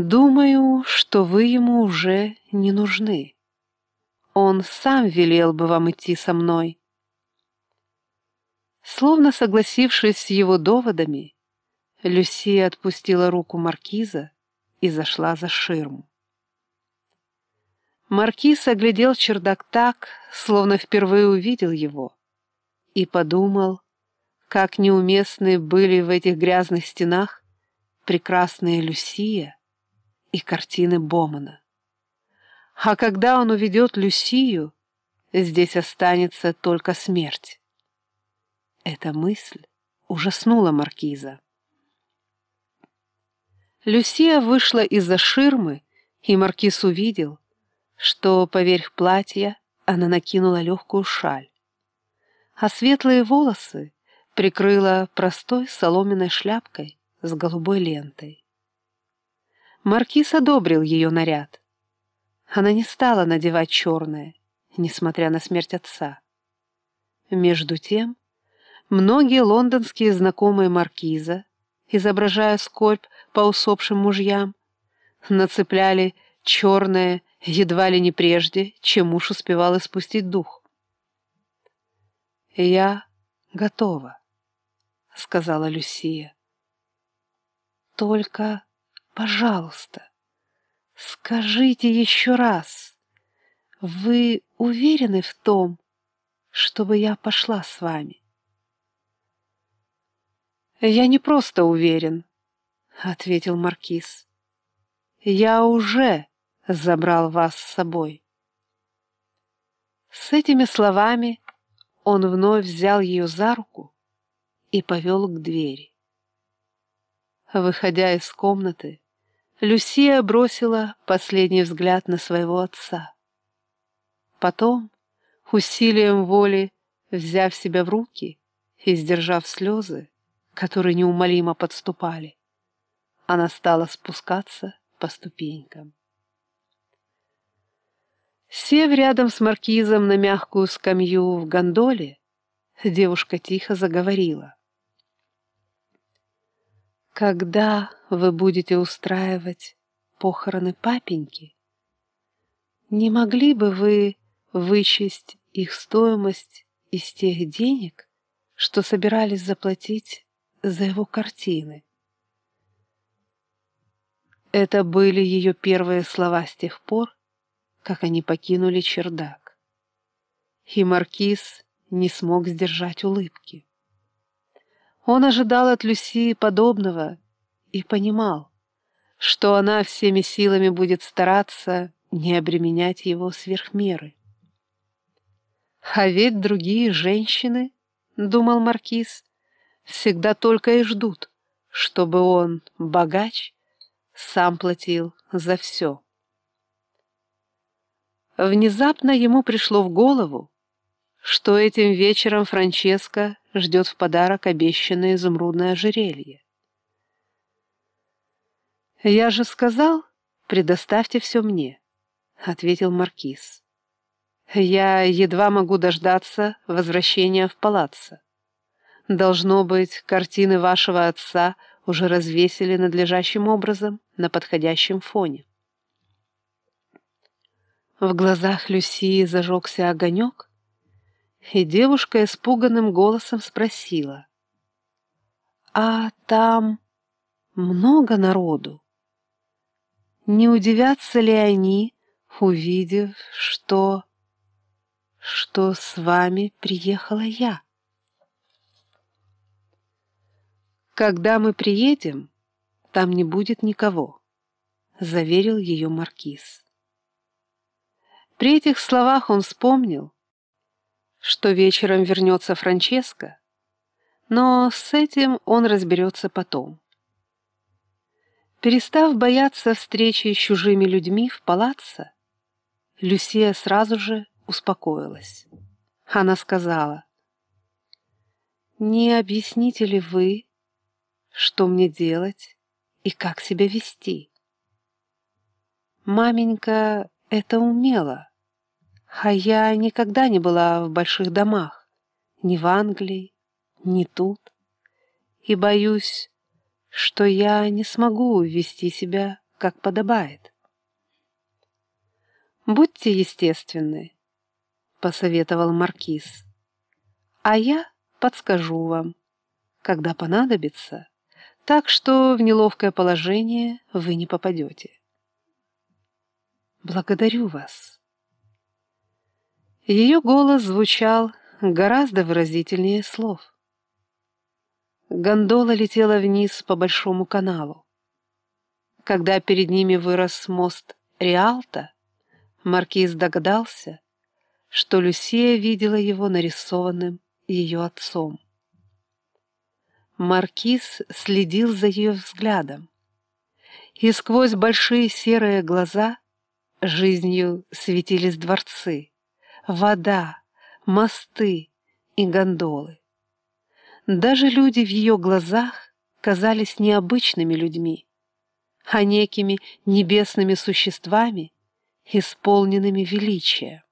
Думаю, что вы ему уже не нужны. Он сам велел бы вам идти со мной. Словно согласившись с его доводами, Люсия отпустила руку маркиза и зашла за ширму. Маркиз оглядел чердак так, словно впервые увидел его, и подумал, как неуместны были в этих грязных стенах прекрасная Люсия и картины Бомана. А когда он уведет Люсию, здесь останется только смерть. Эта мысль ужаснула маркиза. Люсия вышла из-за ширмы, и маркиз увидел, что поверх платья она накинула легкую шаль, а светлые волосы прикрыла простой соломенной шляпкой с голубой лентой. Маркиз одобрил ее наряд. Она не стала надевать черное, несмотря на смерть отца. Между тем, многие лондонские знакомые маркиза, изображая скорбь по усопшим мужьям, нацепляли черное едва ли не прежде, чем муж успевал испустить дух. «Я готова», — сказала Люсия. «Только, пожалуйста, скажите еще раз, вы уверены в том, чтобы я пошла с вами?» «Я не просто уверен», — ответил Маркиз. «Я уже забрал вас с собой». С этими словами он вновь взял ее за руку и повел к двери. Выходя из комнаты, Люсия бросила последний взгляд на своего отца. Потом, усилием воли, взяв себя в руки и сдержав слезы, которые неумолимо подступали, она стала спускаться по ступенькам. Сев рядом с маркизом на мягкую скамью в гондоле, девушка тихо заговорила. «Когда вы будете устраивать похороны папеньки, не могли бы вы вычесть их стоимость из тех денег, что собирались заплатить за его картины?» Это были ее первые слова с тех пор, как они покинули чердак. И маркиз не смог сдержать улыбки. Он ожидал от Люси подобного и понимал, что она всеми силами будет стараться не обременять его сверх меры. «А ведь другие женщины, — думал Маркиз, — всегда только и ждут, чтобы он, богач, сам платил за все». Внезапно ему пришло в голову, что этим вечером Франческо ждет в подарок обещанное изумрудное ожерелье. «Я же сказал, предоставьте все мне», — ответил Маркиз. «Я едва могу дождаться возвращения в палаццо. Должно быть, картины вашего отца уже развесили надлежащим образом на подходящем фоне». В глазах Люсии зажегся огонек, и девушка испуганным голосом спросила. «А там много народу? Не удивятся ли они, увидев, что... что с вами приехала я?» «Когда мы приедем, там не будет никого», — заверил ее маркиз. При этих словах он вспомнил, что вечером вернется Франческо, но с этим он разберется потом. Перестав бояться встречи с чужими людьми в палаццо, Люсия сразу же успокоилась. Она сказала, «Не объясните ли вы, что мне делать и как себя вести?» Маменька это умела, а я никогда не была в больших домах, ни в Англии, ни тут. И боюсь, что я не смогу вести себя как подобает. «Будьте естественны», — посоветовал Маркиз, «а я подскажу вам, когда понадобится, так что в неловкое положение вы не попадете». «Благодарю вас». Ее голос звучал гораздо выразительнее слов. Гондола летела вниз по большому каналу. Когда перед ними вырос мост Риалта, маркиз догадался, что Люсия видела его нарисованным ее отцом. Маркиз следил за ее взглядом, и сквозь большие серые глаза жизнью светились дворцы, вода, мосты и гондолы. Даже люди в ее глазах казались необычными людьми, а некими небесными существами, исполненными величия.